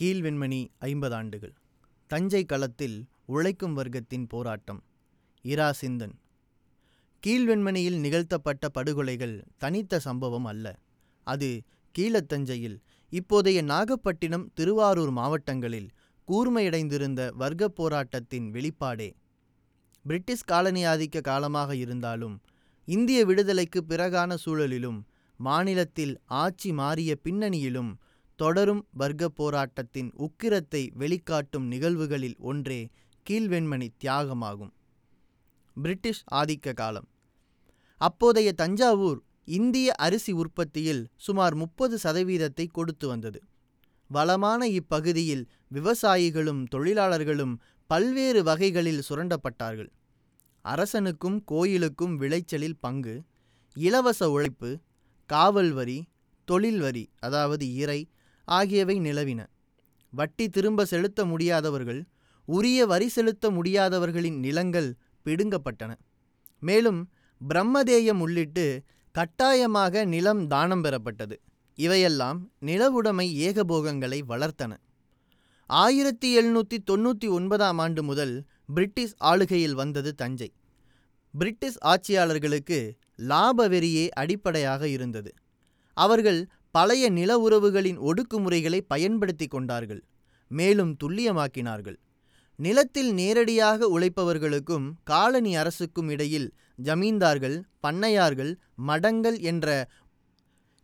கீழ்வெண்மணி ஐம்பது ஆண்டுகள். தஞ்சை களத்தில் உழைக்கும் வர்க்கத்தின் போராட்டம். இரா சிந்தன் கீழ்வெண்மணியில் நிகழ்த்தப்பட்ட படுகொலைகள் தனித்த சம்பவம் அல்ல. அது கீழத்தஞ்சையில் இப்போதைய நாகப்பட்டினம் திருவாரூர் மாவட்டங்களில் கூர்மையடைந்திருந்த வர்க்கப் போராட்டத்தின் வெளிப்பாடே. பிரிட்டிஷ் காலனி ஆதிக்க காலமாக இருந்தாலும் இந்திய விடுதலைக்கு பிறகான சூழலிலும் மாநிலத்தில் ஆட்சி மாறிய பின்னணியிலும் தொடரும் வர்க்க போராட்டத்தின் உக்கிரத்தை வெளிக்காட்டும் நிகழ்வுகளில் ஒன்றே கீழ்வெண்மணி தியாகமாகும். பிரிட்டிஷ் ஆதிக்க காலம். அப்போதைய தஞ்சாவூர் இந்திய அரிசி உற்பத்தியில் சுமார் முப்பது சதவீதத்தை கொடுத்து வந்தது. வளமான இப்பகுதியில் விவசாயிகளும் தொழிலாளர்களும் பல்வேறு வகைகளில் சுரண்டப்பட்டார்கள். அரசனுக்கும் கோயிலுக்கும் விளைச்சலில் பங்கு இலவச உழைப்பு காவல் வரி தொழில் வரி அதாவது இறை ஆகியவை நிலவின. வட்டி திரும்ப செலுத்த முடியாதவர்கள் உரிய வரி செலுத்த முடியாதவர்களின் நிலங்கள் பிடுங்கப்பட்டன. மேலும் பிரம்மதேயம் உள்ளிட்டு கட்டாயமாக நிலம் தானம் பெறப்பட்டது. இவையெல்லாம் நிலவுடைமை ஏகபோகங்களை வளர்த்தன. ஆயிரத்தி எழுநூற்றி தொண்ணூற்றி ஒன்பதாம் ஆண்டு முதல் பிரிட்டிஷ் ஆளுகையில் வந்தது தஞ்சை. பிரிட்டிஷ் ஆட்சியாளர்களுக்கு லாப வெறியே அடிப்படையாக இருந்தது. அவர்கள் பழைய நில உறவுகளின் ஒடுக்குமுறைகளை பயன்படுத்தி கொண்டார்கள் மேலும் துல்லியமாக்கினார்கள். நிலத்தில் நேரடியாக உழைப்பவர்களுக்கும் காலனி அரசுக்கும் இடையில் ஜமீன்தார்கள் பண்ணையார்கள் மடங்கள் என்ற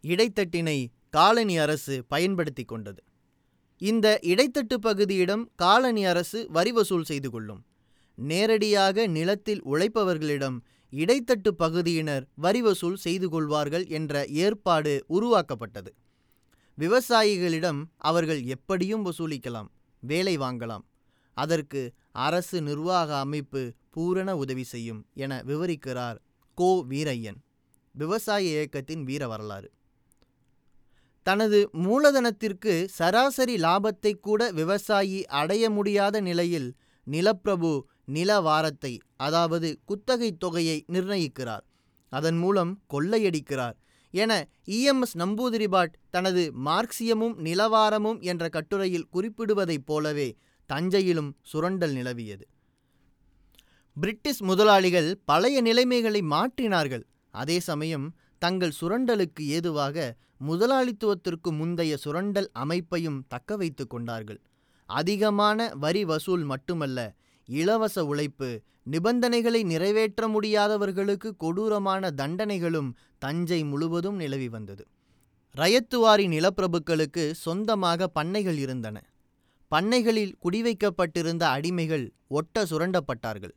இடைத்தட்டினை காலனி அரசு பயன்படுத்தி கொண்டது. இந்த இடைத்தட்டு பகுதியிடம் காலனி அரசு வரி வசூல் செய்து கொள்ளும். நேரடியாக நிலத்தில் உழைப்பவர்களிடம் இடைத்தட்டு பகுதியினர் வரி வசூல் செய்து கொள்வார்கள் என்ற ஏற்பாடு உருவாக்கப்பட்டது. விவசாயிகளிடம் அவர்கள் எப்படியும் வசூலிக்கலாம் வேலை வாங்கலாம். அதற்கு அரசு நிர்வாக அமைப்பு பூரண உதவி செய்யும் என விவரிக்கிறார் கோ. வீரையன் விவசாய இயக்கத்தின் வீர வரலாறு. தனது மூலதனத்திற்கு சராசரி லாபத்தை கூட விவசாயி அடைய முடியாத நிலையில் நிலப்பிரபு நில வாரத்தை அதாவது குத்தகை தொகையை நிர்ணயிக்கிறார். அதன் மூலம் கொள்ளையடிக்கிறார். என இஎம்எஸ் நம்பூதிரிபாட் தனது மார்க்சியமும் நிலவாரமும் என்ற கட்டுரையில் குறிப்பிடுவதைப் போலவே தஞ்சையிலும் சுரண்டல் நிலவியது. பிரிட்டிஷ் முதலாளிகள் பழைய நிலைமைகளை மாற்றினார்கள். அதே சமயம் தங்கள் சுரண்டலுக்கு ஏதுவாக முதலாளித்துவத்திற்கு முந்தைய சுரண்டல் அமைப்பையும் தக்க வைத்து கொண்டார்கள். அதிகமான வரி வசூல் மட்டுமல்ல இலவச உழைப்பு நிபந்தனைகளை நிறைவேற்ற முடியாதவர்களுக்கு கொடூரமான தண்டனைகளும் தஞ்சை முழுவதும் நிலவி வந்தது. ரயத்துவாரி நிலப்பிரபுக்களுக்கு சொந்தமாக பண்ணைகள் இருந்தன. பண்ணைகளில் குடிவைக்கப்பட்டிருந்த அடிமைகள் ஒட்ட சுரண்டப்பட்டார்கள்.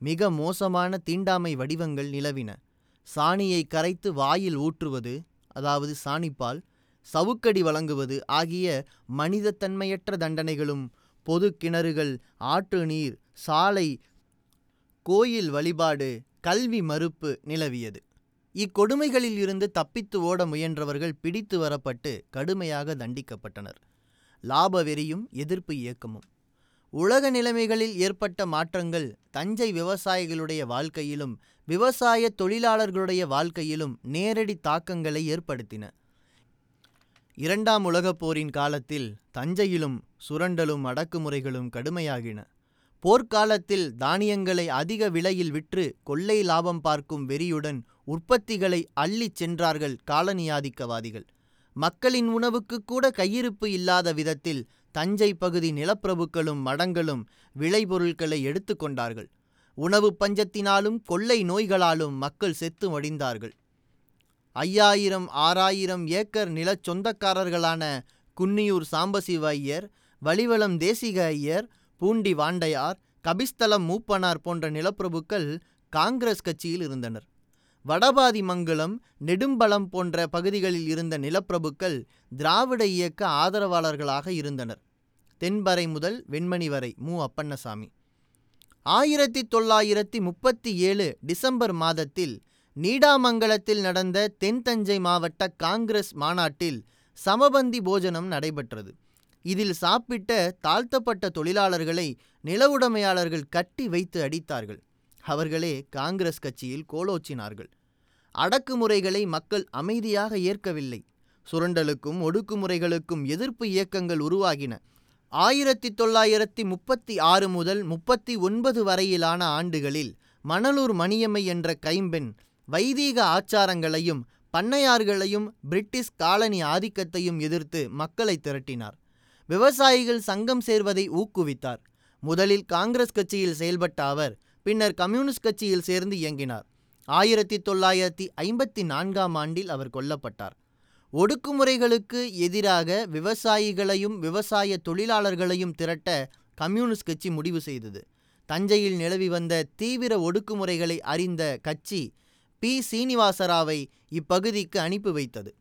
மிக மோசமான தீண்டாமை வடிவங்கள் நிலவின. சாணியை கரைத்து வாயில் ஊற்றுவது அதாவது சாணிப்பால் சவுக்கடி வழங்குவது ஆகிய மனிதத்தன்மையற்ற தண்டனைகளும் பொது கிணறுகள் ஆற்று நீர் சாலை கோயில் வழிபாடு கல்வி மறுப்பு நிலவியது. இக்கொடுமைகளில் இருந்து தப்பித்து ஓட முயன்றவர்கள் பிடித்து வரப்பட்டு கடுமையாக தண்டிக்கப்பட்டனர். லாப வெறியும் எதிர்ப்பு இயக்கமும். உலக நிலைமைகளில் ஏற்பட்ட மாற்றங்கள் தஞ்சை விவசாயிகளுடைய வாழ்க்கையிலும் விவசாய தொழிலாளர்களுடைய வாழ்க்கையிலும் நேரடி தாக்கங்களை ஏற்படுத்தின. இரண்டாம் உலகப் போரின் காலத்தில் தஞ்சையிலும் சுரண்டலும் அடக்குமுறைகளும் கடுமையாகின. போர்க்காலத்தில் தானியங்களை அதிக விலையில் விற்று கொள்ளை லாபம் பார்க்கும் வெறியுடன் உற்பத்திகளை அள்ளிச் சென்றார்கள் காலனியாதிக்கவாதிகள். மக்களின் உணவுக்கு கூட கையிருப்பு இல்லாத விதத்தில் தஞ்சை பகுதி நிலப்பிரபுக்களும் மடங்களும் விளைபொருட்களை எடுத்துக்கொண்டார்கள் உணவு பஞ்சத்தினாலும் கொள்ளை நோய்களாலும் மக்கள் செத்து மடிந்தார்கள். ஐயாயிரம் ஆறாயிரம் ஏக்கர் நிலச் சொந்தக்காரர்களான குன்னியூர் சாம்பசிவ ஐயர் வலிவலம் தேசிக ஐயர் பூண்டி வாண்டையார் கபிஸ்தலம் மூப்பனார் போன்ற நிலப்பிரபுக்கள் காங்கிரஸ் கட்சியில் இருந்தனர். வடபாதி மங்கலம் நெடும்பலம் போன்ற பகுதிகளில் இருந்த நிலப்பிரபுக்கள் திராவிட இயக்க ஆதரவாளர்களாக இருந்தனர். தென்பறை முதல் வெண்மணி வரை மு. அப்பண்ணசாமி. ஆயிரத்தி தொள்ளாயிரத்தி முப்பத்தி ஏழு டிசம்பர் மாதத்தில் நீடாமங்கலத்தில் நடந்த தென் தஞ்சை மாவட்ட காங்கிரஸ் மாநாட்டில் சமபந்தி போஜனம் நடைபெற்றது. இதில் சாப்பிட்ட தாழ்த்தப்பட்ட தொழிலாளர்களை நிலவுடைமையாளர்கள் கட்டி வைத்து அடித்தார்கள். அவர்களே காங்கிரஸ் கட்சியில் கோலோச்சினார்கள். அடக்குமுறைகளை மக்கள் அமைதியாக ஏற்கவில்லை. சுரண்டலுக்கும் ஒடுக்குமுறைகளுக்கும் எதிர்ப்பு இயக்கங்கள் உருவாகின. ஆயிரத்தி தொள்ளாயிரத்தி முப்பத்தி ஆறு முதல் முப்பத்தி ஒன்பது வரையிலான ஆண்டுகளில் மணலூர் மணியம்மை என்ற கைம்பெண் வைதீக ஆச்சாரங்களையும் பண்ணையார்களையும் பிரிட்டிஷ் காலனி ஆதிக்கத்தையும் எதிர்த்து மக்களை திரட்டினார். விவசாயிகள் சங்கம் சேர்வதை ஊக்குவித்தார். முதலில் காங்கிரஸ் கட்சியில் செயல்பட்ட அவர் பின்னர் கம்யூனிஸ்ட் கட்சியில் சேர்ந்து இயங்கினார். ஆயிரத்தி தொள்ளாயிரத்தி ஐம்பத்தி நான்காம் ஆண்டில் அவர் கொல்லப்பட்டார். ஒடுக்குமுறைகளுக்கு எதிராக விவசாயிகளையும் விவசாய தொழிலாளர்களையும் திரட்ட கம்யூனிஸ்ட் கட்சி முடிவு செய்தது. தஞ்சையில் நிலவி வந்த தீவிர ஒடுக்குமுறைகளை அறிந்த கட்சி பி. சீனிவாசராவை இப்பகுதிக்கு அனுப்பி வைத்தது.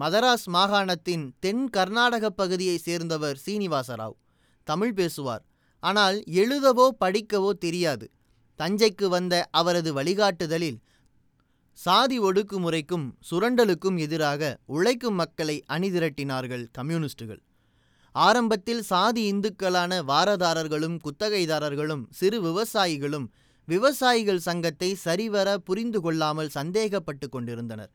மதராஸ் மாகாணத்தின் தென் கர்நாடக பகுதியை சேர்ந்தவர் சீனிவாசராவ். தமிழ் பேசுவார். ஆனால் எழுதவோ படிக்கவோ தெரியாது. தஞ்சைக்கு வந்த அவரது வழிகாட்டுதலில் சாதி ஒடுக்குமுறைக்கும் சுரண்டலுக்கும் எதிராக உழைக்கும் மக்களை அணிதிரட்டினார்கள் கம்யூனிஸ்டுகள். ஆரம்பத்தில் சாதி இந்துக்களான வாரதாரர்களும் குத்தகைதாரர்களும் சிறு விவசாயிகளும் விவசாயிகள் சங்கத்தை சரிவர புரிந்து கொள்ளாமல் சந்தேகப்பட்டு கொண்டிருந்தனர்.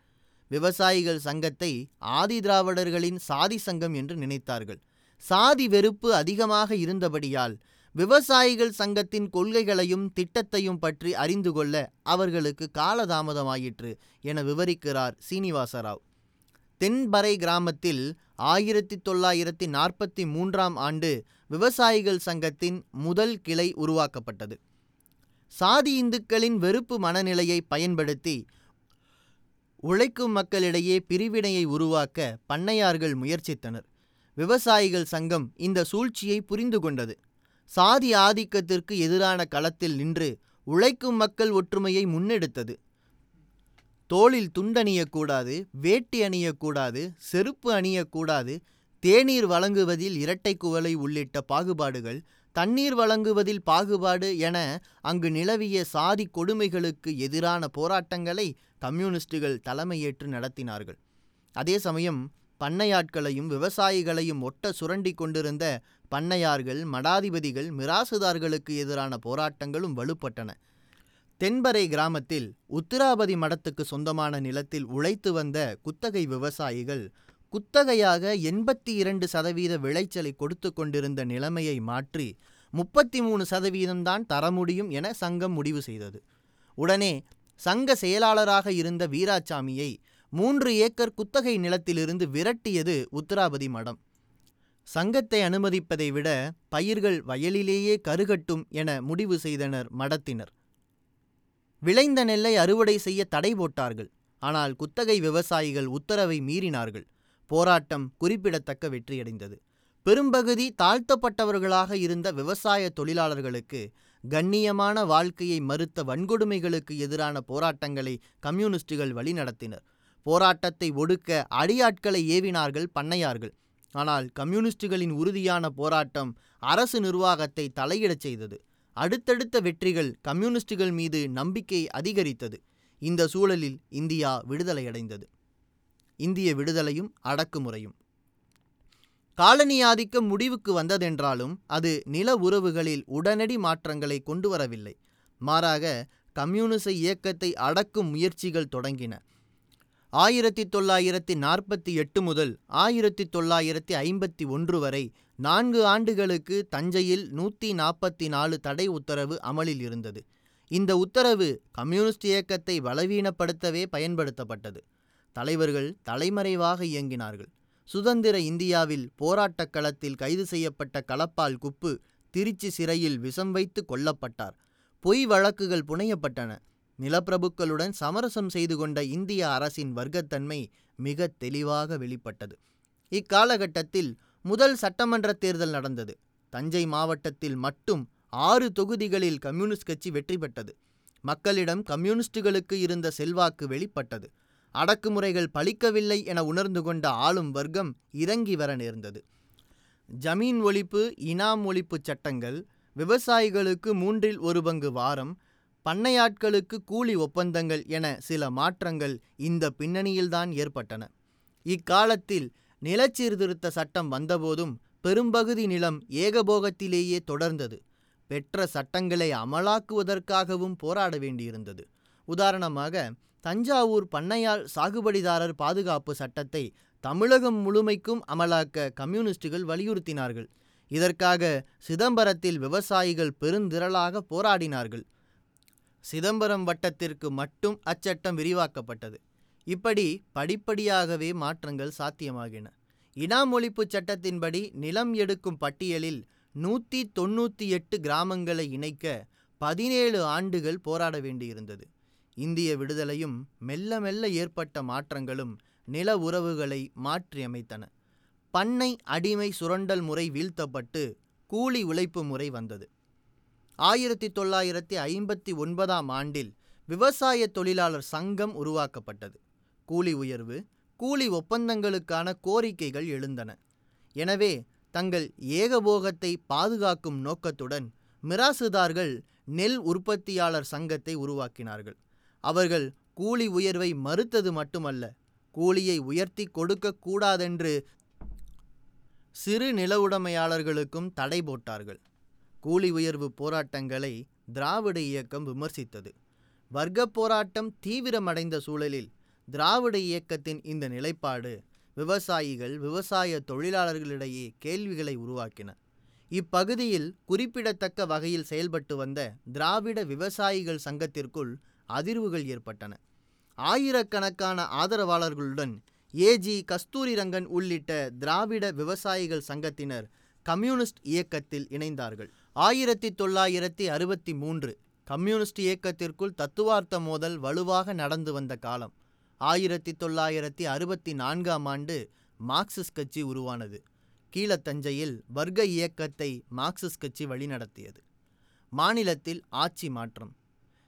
விவசாயிகள் சங்கத்தை ஆதி திராவிடர்களின் சாதி சங்கம் என்று நினைத்தார்கள். சாதி வெறுப்பு அதிகமாக இருந்தபடியால் விவசாயிகள் சங்கத்தின் கொள்கைகளையும் திட்டத்தையும் பற்றி அறிந்து கொள்ள அவர்களுக்கு காலதாமதமாயிற்று என விவரிக்கிறார் சீனிவாசராவ். தென்பறை கிராமத்தில் ஆயிரத்தி தொள்ளாயிரத்தி நாற்பத்தி மூன்றாம் ஆண்டு விவசாயிகள் சங்கத்தின் முதல் கிளை உருவாக்கப்பட்டது. சாதி இந்துக்களின் வெறுப்பு மனநிலையை பயன்படுத்தி உழைக்கும் மக்களிடையே பிரிவினையை உருவாக்க பண்ணையார்கள் முயற்சித்தனர். விவசாயிகள் சங்கம் இந்த சூழ்ச்சியை புரிந்து கொண்டது. சாதி ஆதிக்கத்திற்கு எதிரான களத்தில் நின்று உழைக்கும் மக்கள் ஒற்றுமையை முன்னெடுத்தது. தோளில் துண்டணியக்கூடாது வேட்டி அணியக்கூடாது செருப்பு அணியக்கூடாது தேநீர் வழங்குவதில் இரட்டை குவலை உள்ளிட்ட பாகுபாடுகள் தண்ணீர் வழங்குவதில் பாகுபாடு என அங்கு நிலவிய சாதி கொடுமைகளுக்கு எதிரான போராட்டங்களை கம்யூனிஸ்டுகள் தலைமையேற்று நடத்தினார்கள். அதே சமயம் பண்ணையாட்களையும் விவசாயிகளையும் ஒட்ட சுரண்டி கொண்டிருந்த பண்ணையார்கள் மடாதிபதிகள் மிராசுதார்களுக்கு எதிரான போராட்டங்களும் வலுப்பட்டன. தென்பறை கிராமத்தில் உத்திராபதி மடத்துக்கு சொந்தமான நிலத்தில் உழைத்து வந்த குத்தகை விவசாயிகள் குத்தகையாக எண்பத்தி இரண்டு சதவீத விளைச்சலை கொடுத்து கொண்டிருந்த நிலைமையை மாற்றி முப்பத்தி மூணு சதவீதம்தான் தர முடியும் என சங்கம் முடிவு செய்தது. உடனே சங்க செயலாளராக இருந்த வீராசாமியை மூன்று ஏக்கர் குத்தகை நிலத்திலிருந்து விரட்டியது உத்தராபதி மடம். சங்கத்தை அனுமதிப்பதை விட பயிர்கள் வயலிலேயே கருகட்டும் என முடிவு செய்தனர் மடத்தினர். விளைந்த நெல்லை அறுவடை செய்ய தடை போட்டார்கள். ஆனால் குத்தகை விவசாயிகள் உத்தரவை மீறினார்கள். போராட்டம் குறிப்பிடத்தக்க வெற்றியடைந்தது. பெரும்பகுதி தாழ்த்தப்பட்டவர்களாக இருந்த விவசாய தொழிலாளர்களுக்கு கண்ணியமான வாழ்க்கையை மறுத்த வன்கொடுமைகளுக்கு எதிரான போராட்டங்களை கம்யூனிஸ்டுகள் வழிநடத்தினர். போராட்டத்தை ஒடுக்க அடியாட்களை ஏவினார்கள் பண்ணையார்கள். ஆனால் கம்யூனிஸ்டுகளின் உறுதியான போராட்டம் அரசு நிர்வாகத்தை தலையிடச் செய்தது. அடுத்தடுத்த வெற்றிகள் கம்யூனிஸ்டுகள் மீது நம்பிக்கை அதிகரித்தது. இந்த சூழலில் இந்தியா விடுதலையடைந்தது. இந்திய விடுதலையும் அடக்குமுறையும். காலனி ஆதிக்கம் முடிவுக்கு வந்ததென்றாலும் அது நில உறவுகளில் உடனடி மாற்றங்களை கொண்டு வரவில்லை மாறாக கம்யூனிச இயக்கத்தை அடக்கும் முயற்சிகள் தொடங்கின. ஆயிரத்தி தொள்ளாயிரத்தி நாற்பத்தி எட்டு முதல் ஆயிரத்தி தொள்ளாயிரத்தி ஐம்பத்தி ஒன்று வரை நான்கு ஆண்டுகளுக்கு தஞ்சையில் நூற்றி நாற்பத்தி நாலு தடை உத்தரவு அமலில் இருந்தது. இந்த உத்தரவு கம்யூனிஸ்ட் இயக்கத்தை பலவீனப்படுத்தவே பயன்படுத்தப்பட்டது. தலைவர்கள் தலைமறைவாக இயங்கினார்கள். சுதந்திர இந்தியாவில் போராட்டக் களத்தில் கைது செய்யப்பட்ட களப்பால் குப்பு திருச்சி சிறையில் விஷம் வைத்து கொல்லப்பட்டார். பொய் வழக்குகள் புனையப்பட்டன. நிலப்பிரபுக்களுடன் சமரசம் செய்து கொண்ட இந்திய அரசின் வர்க்கத்தன்மை மிக தெளிவாக வெளிப்பட்டது. இக்காலகட்டத்தில் முதல் சட்டமன்ற தேர்தல் நடந்தது. தஞ்சை மாவட்டத்தில் மட்டும் ஆறு தொகுதிகளில் கம்யூனிஸ்ட் கட்சி வெற்றி பெற்றது. மக்களிடம் கம்யூனிஸ்டுகளுக்கு இருந்த செல்வாக்கு வெளிப்பட்டது. அடக்குமுறைகள் பலிக்கவில்லை என உணர்ந்து கொண்ட ஆளும் வர்க்கம் இறங்கி வர நேர்ந்தது. ஜமீன் ஒழிப்பு இனாம் ஒழிப்பு சட்டங்கள் விவசாயிகளுக்கு மூன்றில் ஒரு பங்கு வாரம் பண்ணையாட்களுக்கு கூலி ஒப்பந்தங்கள் என சில மாற்றங்கள் இந்த பின்னணியில்தான் ஏற்பட்டன. இக்காலத்தில் நிலச்சீர்திருத்த சட்டம் வந்தபோதும் பெரும்பகுதி நிலம் ஏகபோகத்திலேயே தொடர்ந்தது. பெற்ற சட்டங்களை அமலாக்குவதற்காகவும் போராட வேண்டியிருந்தது. உதாரணமாக தஞ்சாவூர் பண்ணையாள் சாகுபடிதாரர் பாதுகாப்பு சட்டத்தை தமிழகம் முழுமைக்கும் அமலாக்க கம்யூனிஸ்டுகள் வலியுறுத்தினார்கள். இதற்காக சிதம்பரத்தில் விவசாயிகள் பெருந்திரளாக போராடினார்கள். சிதம்பரம் வட்டத்திற்கு மட்டும் அச்சட்டம் விரிவாக்கப்பட்டது. இப்படி படிப்படியாகவே மாற்றங்கள் சாத்தியமாகின. இனாம் ஒழிப்பு சட்டத்தின்படி நிலம் எடுக்கும் பட்டியலில் நூற்றி தொண்ணூற்றி எட்டு கிராமங்களை இணைக்க பதினேழு ஆண்டுகள் போராட வேண்டியிருந்தது. இந்திய விடுதலையும் மெல்ல மெல்ல ஏற்பட்ட மாற்றங்களும் நில உறவுகளை மாற்றியமைத்தன. பண்ணை அடிமை சுரண்டல் முறை வீழ்த்தப்பட்டு கூலி உழைப்பு முறை வந்தது. ஆயிரத்தி தொள்ளாயிரத்தி ஐம்பத்தி ஒன்பதாம் ஆண்டில் விவசாய தொழிலாளர் சங்கம் உருவாக்கப்பட்டது. கூலி உயர்வு கூலி ஒப்பந்தங்களுக்கான கோரிக்கைகள் எழுந்தன. எனவே தங்கள் ஏகபோகத்தை பாதுகாக்கும் நோக்கத்துடன் மிராசுதார்கள் நெல் உற்பத்தியாளர் சங்கத்தை உருவாக்கினார்கள். அவர்கள் கூலி உயர்வை மறுத்தது மட்டுமல்ல கூலியை உயர்த்தி கொடுக்க கூடாதென்று சிறு நிலவுடைமையாளர்களுக்கும் தடை போட்டார்கள். கூலி உயர்வு போராட்டங்களை திராவிட இயக்கம் விமர்சித்தது. வர்க்க போராட்டம் தீவிரமடைந்த சூழலில் திராவிட இயக்கத்தின் இந்த நிலைப்பாடு விவசாயிகள் விவசாய தொழிலாளர்களிடையே கேள்விகளை உருவாக்கின. இப்பகுதியில் குறிப்பிடத்தக்க வகையில் செயல்பட்டு வந்த திராவிட விவசாயிகள் சங்கத்திற்குள் அதிர்வுகள் ஏற்பட்டன. ஆயிரக்கணக்கான ஆதரவாளர்களுடன் ஏஜி கஸ்தூரிரங்கன் உள்ளிட்ட திராவிட விவசாயிகள் சங்கத்தினர் கம்யூனிஸ்ட் இயக்கத்தில் இணைந்தார்கள். ஆயிரத்தி தொள்ளாயிரத்தி அறுபத்தி மூன்று கம்யூனிஸ்ட் இயக்கத்திற்குள் தத்துவார்த்த மோதல் வலுவாக நடந்து வந்த காலம். ஆயிரத்தி தொள்ளாயிரத்தி அறுபத்தி நான்காம் ஆண்டு மார்க்சிஸ்ட் கட்சி உருவானது. கீழத்தஞ்சையில் வர்க்க இயக்கத்தை மார்க்சிஸ்ட் கட்சி வழிநடத்தியது. மாநிலத்தில் ஆட்சி மாற்றம்.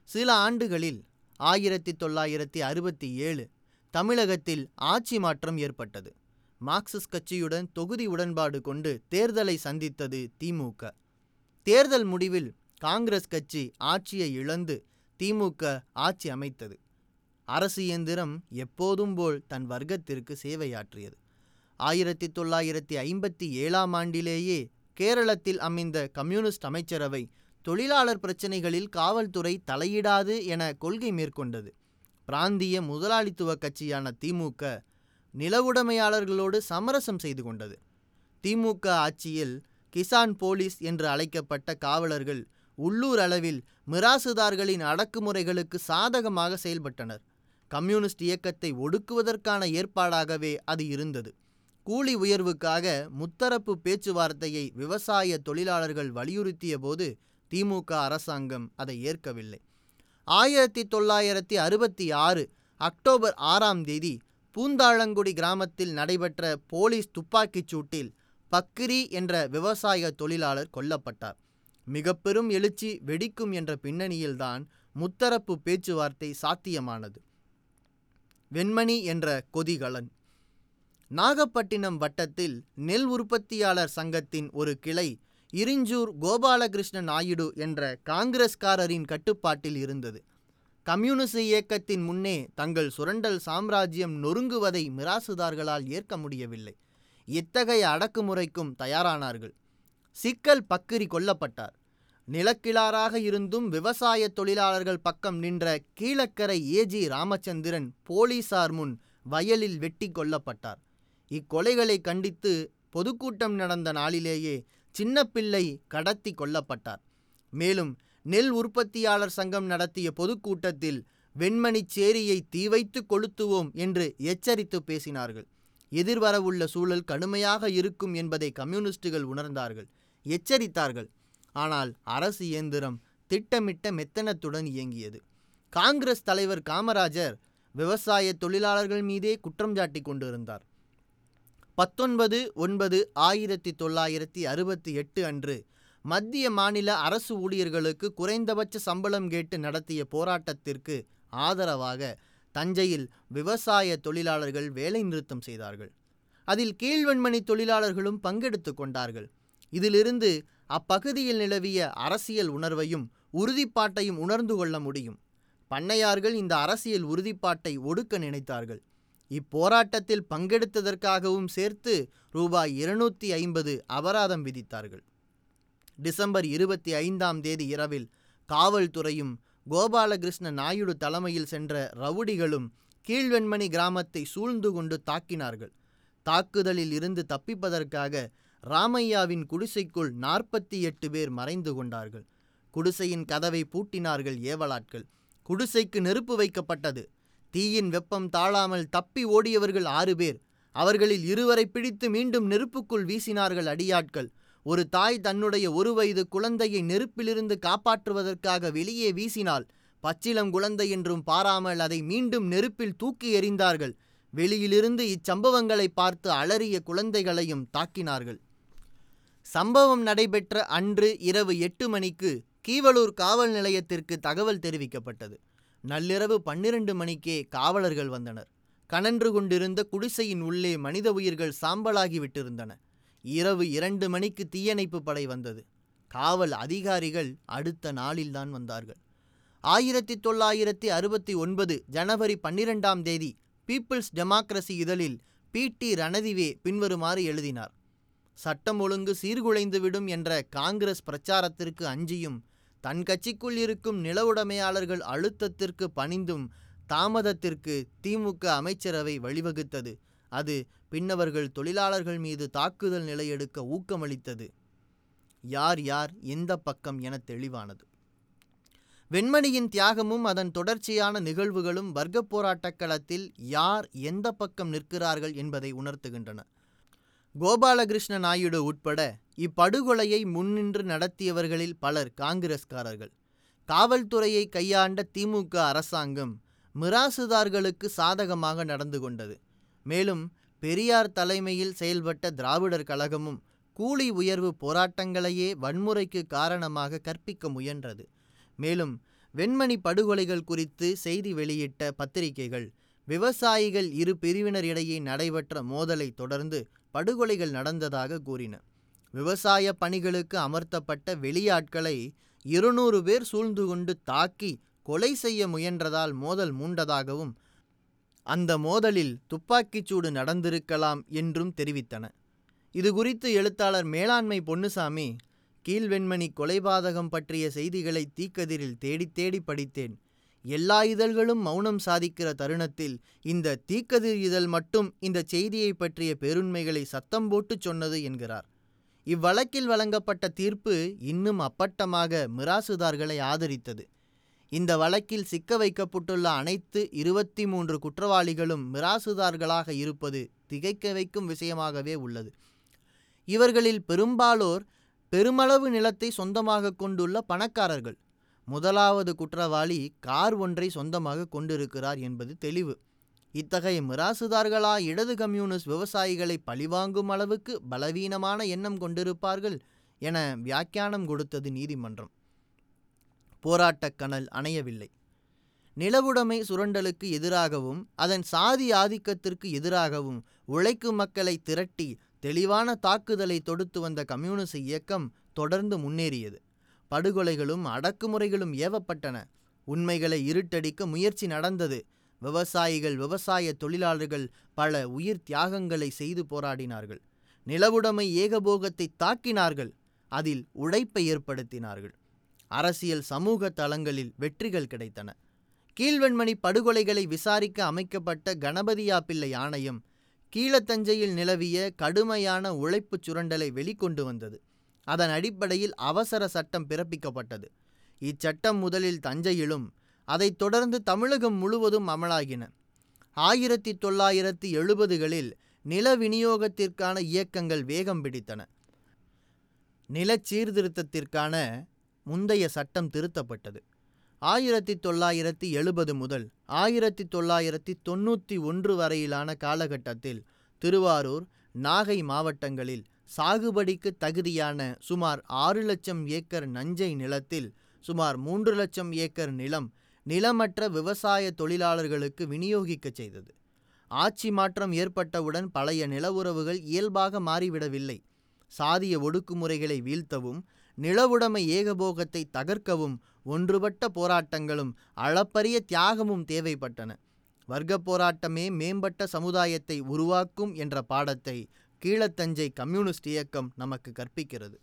சில ஆண்டுகளில் ஆயிரத்தி தொள்ளாயிரத்தி அறுபத்தி ஏழு தமிழகத்தில் ஆட்சி மாற்றம் ஏற்பட்டது. மார்க்சிஸ்ட் கட்சியுடன் தொகுதி உடன்பாடு கொண்டு தேர்தலை சந்தித்தது திமுக. தேர்தல் முடிவில் காங்கிரஸ் கட்சி ஆட்சியை இழந்து திமுக ஆட்சி அமைத்தது. அரசு இயந்திரம் எப்போதும் போல் தன் வர்க்கத்திற்கு சேவையாற்றியது. ஆயிரத்தி தொள்ளாயிரத்தி ஐம்பத்தி ஏழாம் ஆண்டிலேயே கேரளத்தில் அமைந்த கம்யூனிஸ்ட் அமைச்சரவை தொழிலாளர் பிரச்சினைகளில் காவல்துறை தலையிடாது என கொள்கை மேற்கொண்டது. பிராந்திய முதலாளித்துவ கட்சியான திமுக நிலவுடைமையாளர்களோடு சமரசம் செய்து கொண்டது. திமுக ஆட்சியில் கிசான் போலீஸ் என்று அழைக்கப்பட்ட காவலர்கள் உள்ளூர் அளவில் மிராசுதார்களின் அடக்குமுறைகளுக்கு சாதகமாக செயல்பட்டனர். கம்யூனிஸ்ட் இயக்கத்தை ஒடுக்குவதற்கான ஏற்பாடாகவே அது இருந்தது. கூலி உயர்வுக்காக முத்தரப்பு பேச்சுவார்த்தையை விவசாய தொழிலாளர்கள் வலியுறுத்திய போது திமுக அரசாங்கம் அதை ஏற்கவில்லை. ஆயிரத்தி தொள்ளாயிரத்தி அறுபத்தி ஆறு அக்டோபர் ஆறாம் தேதி பூந்தாளங்குடி கிராமத்தில் நடைபெற்ற போலீஸ் துப்பாக்கிச் சூட்டில் பக்கிரி என்ற விவசாய தொழிலாளர் கொல்லப்பட்டார். மிக பெரும் எழுச்சி வெடிக்கும் என்ற பின்னணியில்தான் முத்தரப்பு பேச்சுவார்த்தை சாத்தியமானது. வெண்மணி என்ற கொதிகலன். நாகப்பட்டினம் வட்டத்தில் நெல் உற்பத்தியாளர் சங்கத்தின் ஒரு கிளை இரிஞ்சூர் கோபாலகிருஷ்ண நாயுடு என்ற காங்கிரஸ்காரரின் கட்டுப்பாட்டில் இருந்தது. கம்யூனிச இயக்கத்தின் முன்னே தங்கள் சுரண்டல் சாம்ராஜ்யம் நொறுங்குவதை மிராசுதார்களால் ஏற்க முடியவில்லை. இத்தகைய அடக்குமுறைக்கும் தயாரானார்கள். சிக்கல் பக்கிரி கொல்லப்பட்டார். நிலக்கிழாராக இருந்தும் விவசாய தொழிலாளர்கள் பக்கம் நின்ற கீழக்கரை ஏஜி ராமச்சந்திரன் போலீசார் முன் வயலில் வெட்டி கொல்லப்பட்டார். இக்கொலைகளை கண்டித்து பொதுக்கூட்டம் நடந்த நாளிலேயே சின்னப்பிள்ளை கடத்தி கொல்லப்பட்டார். மேலும் நெல் உற்பத்தியாளர் சங்கம் நடத்திய பொதுக்கூட்டத்தில் வெண்மணிச் சேரியை தீ வைத்து கொளுத்துவோம் என்று எச்சரித்து பேசினார்கள். எதிர்வரவுள்ள சூழல் கடுமையாக இருக்கும் என்பதை கம்யூனிஸ்டுகள் உணர்ந்தார்கள். எச்சரித்தார்கள். ஆனால் அரசு இயந்திரம் திட்டமிட்ட மெத்தனத்துடன் இயங்கியது. காங்கிரஸ் தலைவர் காமராஜர் விவசாய தொழிலாளர்கள் மீதே குற்றம் சாட்டி கொண்டிருந்தார். பத்தொன்பது ஒன்பது ஆயிரத்தி தொள்ளாயிரத்தி அறுபத்தி எட்டு அன்று மத்திய மாநில அரசு ஊழியர்களுக்கு குறைந்தபட்ச சம்பளம் கேட்டு நடத்திய போராட்டத்திற்கு ஆதரவாக தஞ்சையில் விவசாய தொழிலாளர்கள் வேலை நிறுத்தம் செய்தார்கள். அதில் கீழ்வெண்மணி தொழிலாளர்களும் பங்கெடுத்து கொண்டார்கள். இதிலிருந்து அப்பகுதியில் நிலவிய அரசியல் உணர்வையும் உறுதிப்பாட்டையும் உணர்ந்து கொள்ள முடியும். பண்ணையார்கள் இந்த அரசியல் உறுதிப்பாட்டை ஒடுக்க நினைத்தார்கள். இப்போராட்டத்தில் பங்கெடுத்ததற்காகவும் சேர்த்து ரூபாய் இருநூற்றி ஐம்பது அபராதம் விதித்தார்கள். டிசம்பர் இருபத்தி ஐந்தாம் தேதி இரவில் காவல்துறையும் கோபாலகிருஷ்ண நாயுடு தலைமையில் சென்ற ரவுடிகளும் கீழ்வெண்மணி கிராமத்தை சூழ்ந்து கொண்டு தாக்கினார்கள். தாக்குதலில் இருந்து தப்பிப்பதற்காக ராமையாவின் குடிசைக்குள் நாற்பத்தி எட்டு பேர் மறைந்து கொண்டார்கள். குடிசையின் கதவை பூட்டினார்கள் ஏவலாட்கள். குடிசைக்கு நெருப்பு வைக்கப்பட்டது. தீயின் வெப்பம் தாழாமல் தப்பி ஓடியவர்கள் ஆறு பேர். அவர்களில் இருவரை பிடித்து மீண்டும் நெருப்புக்குள் வீசினார்கள் அடியாட்கள். ஒரு தாய் தன்னுடைய ஒரு வயது குழந்தையை நெருப்பிலிருந்து காப்பாற்றுவதற்காக வெளியே வீசினால் பச்சிலம் குழந்தை என்றும் பாராமல் அதை மீண்டும் நெருப்பில் தூக்கி எறிந்தார்கள். வெளியிலிருந்து இச்சம்பவங்களை பார்த்து அலறிய குழந்தைகளையும் தாக்கினார்கள். சம்பவம் நடைபெற்ற அன்று இரவு எட்டு மணிக்கு கீவலூர் காவல் நிலையத்திற்கு தகவல் தெரிவிக்கப்பட்டது. நள்ளிரவு பன்னிரண்டு மணிக்கே காவலர்கள் வந்தனர். கனன்று கொண்டிருந்த குடிசையின் உள்ளே மனித உயிர்கள் சாம்பலாகி விட்டிருந்தன. இரவு இரண்டு மணிக்கு தீயணைப்பு படை வந்தது. காவல் அதிகாரிகள் அடுத்த நாளில்தான் வந்தார்கள். ஆயிரத்தி தொள்ளாயிரத்தி அறுபத்தி ஒன்பது ஜனவரி பன்னிரெண்டாம் தேதி பீப்பிள்ஸ் டெமோக்ரசி இதழில் பி. டி. ரணதிவே பின்வருமாறு எழுதினார். சட்டம் ஒழுங்கு சீர்குலைந்துவிடும் என்ற காங்கிரஸ் பிரச்சாரத்திற்கு அஞ்சியும் தன் கட்சிக்குள் இருக்கும் நிலவுடைமையாளர்கள் அழுத்தத்திற்கு பணிந்தும் தாமதத்திற்கு திமுக அமைச்சரவை வழிவகுத்தது. அது பின்னவர்கள் தொழிலாளர்கள் மீது தாக்குதல் நிலையெடுக்க ஊக்கமளித்தது. யார் யார் எந்த பக்கம் என தெளிவானது. வெண்மணியின் தியாகமும் அதன் தொடர்ச்சியான நிகழ்வுகளும் வர்க்க போராட்டக் களத்தில் யார் எந்த பக்கம் நிற்கிறார்கள் என்பதை உணர்த்துகின்றன. கோபாலகிருஷ்ண நாயுடு உட்பட இப்படுகொலையை முன்னின்று நடத்தியவர்களில் பலர் காங்கிரஸ்காரர்கள். காவல்துறையை கையாண்ட திமுக அரசாங்கம் மிராசுதார்களுக்கு சாதகமாக நடந்து கொண்டது. மேலும் பெரியார் தலைமையில் செயல்பட்ட திராவிடர் கழகமும் கூலி உயர்வு போராட்டங்களையே வன்முறைக்கு காரணமாக கற்பிக்க முயன்றது. மேலும் வெண்மணி படுகொலைகள் குறித்து செய்தி வெளியிட்ட பத்திரிகைகள் விவசாயிகள் இரு பிரிவினர் இடையே நடைபெற்ற மோதலை தொடர்ந்து படுகொலைகள் நடந்ததாக கூறின. விவசாய பணிகளுக்கு அமர்த்தப்பட்ட வெளியாட்களை இருநூறு பேர் சூழ்ந்து கொண்டு தாக்கி கொலை செய்ய முயன்றதால் மோதல் மூண்டதாகவும் அந்த மோதலில் துப்பாக்கிச்சூடு நடந்திருக்கலாம் என்றும் தெரிவித்தன. இது குறித்து எழுத்தாளர் மேலாண்மை பொன்னுசாமி கீழ்வெண்மணி கொலைபாதகம் பற்றிய செய்திகளை தீக்கதிரில் தேடி தேடி படித்தேன். எல்லா இதழ்களும் மௌனம் சாதிக்கிற தருணத்தில் இந்த தீக்கதிர் இதழ் மட்டும் இந்த செய்தியை பற்றிய பெருண்மைகளை சத்தம் போட்டு சொன்னது என்கிறார். இவ்வழக்கில் வழங்கப்பட்ட தீர்ப்பு இன்னும் அப்பட்டமாக மிராசுதார்களை ஆதரித்தது. இந்த வழக்கில் சிக்க வைக்கப்பட்டுள்ள அனைத்து இருபத்தி மூன்று குற்றவாளிகளும் மிராசுதார்களாக இருப்பது திகைக்க வைக்கும் விஷயமாகவே உள்ளது. இவர்களில் பெரும்பாலோர் பெருமளவு நிலத்தை சொந்தமாக கொண்டுள்ள பணக்காரர்கள். முதலாவது குற்றவாளி கார் ஒன்றை சொந்தமாக கொண்டிருக்கிறார் என்பது தெளிவு. இத்தகைய மிராசுதார்களா இடது கம்யூனிஸ்ட் விவசாயிகளை பழிவாங்கும் அளவுக்கு பலவீனமான எண்ணம் கொண்டிருப்பார்கள் என வியாக்கியானம் கொடுத்தது நீதிமன்றம். போராட்டக் கனல் அணையவில்லை. நிலவுடைமை சுரண்டலுக்கு எதிராகவும் அதன் சாதி ஆதிக்கத்திற்கு எதிராகவும் உழைக்கும் மக்களை திரட்டி தெளிவான தாக்குதலை தொடுத்து வந்த கம்யூனிச இயக்கம் தொடர்ந்து முன்னேறியது. படுகொலைகளும் அடக்குமுறைகளும் ஏவப்பட்டன. உண்மைகளை இருட்டடிக்க முயற்சி நடந்தது. விவசாயிகள் விவசாய தொழிலாளர்கள் பல உயிர் தியாகங்களை செய்து போராடினார்கள். நிலவுடைமை ஏகபோகத்தை தாக்கினார்கள். அதில் உழைப்பை ஏற்படுத்தினார்கள். அரசியல் சமூக தளங்களில் வெற்றிகள் கிடைத்தன. கீழ்வெண்மணி படுகொலைகளை விசாரிக்க அமைக்கப்பட்ட கணபதியா பிள்ளை ஆணையம் கீழத்தஞ்சையில் நிலவிய கடுமையான உழைப்புச் சுரண்டலை வெளிக்கொண்டு வந்தது. அதன் அடிப்படையில் அவசர சட்டம் பிறப்பிக்கப்பட்டது. இச்சட்டம் முதலில் தஞ்சையிலும் அதைத் தொடர்ந்து தமிழகம் முழுவதும் அமலாகின. ஆயிரத்தி தொள்ளாயிரத்தி எழுபதுகளில் நில விநியோகத்திற்கான இயக்கங்கள் வேகம் பிடித்தன. நில சீர்திருத்தத்திற்கான முந்தைய சட்டம் திருத்தப்பட்டது. ஆயிரத்தி தொள்ளாயிரத்தி எழுபது முதல் ஆயிரத்தி தொள்ளாயிரத்தி தொண்ணூற்றி ஒன்று வரையிலான காலகட்டத்தில் திருவாரூர் நாகை மாவட்டங்களில் சாகுபடிக்கு தகுதியான சுமார் ஆறு லட்சம் ஏக்கர் நஞ்சை நிலத்தில் சுமார் மூன்று லட்சம் ஏக்கர் நிலம் நிலமற்ற விவசாய தொழிலாளர்களுக்கு விநியோகிக்கச் செய்தது. ஆட்சி மாற்றம் ஏற்பட்டவுடன் பழைய நில உறவுகள் இயல்பாக மாறிவிடவில்லை. சாதிய ஒடுக்குமுறைகளை வீழ்த்தவும் நிலவுடைமை ஏகபோகத்தை தகர்க்கவும் ஒன்றுபட்ட போராட்டங்களும் அளப்பரிய தியாகமும் தேவைப்பட்டன. வர்க்க போராட்டமே மேம்பட்ட சமுதாயத்தை உருவாக்கும் என்ற பாடத்தை கீழத்தஞ்சை கம்யூனிஸ்ட் இயக்கம் நமக்கு கற்பிக்கிறது.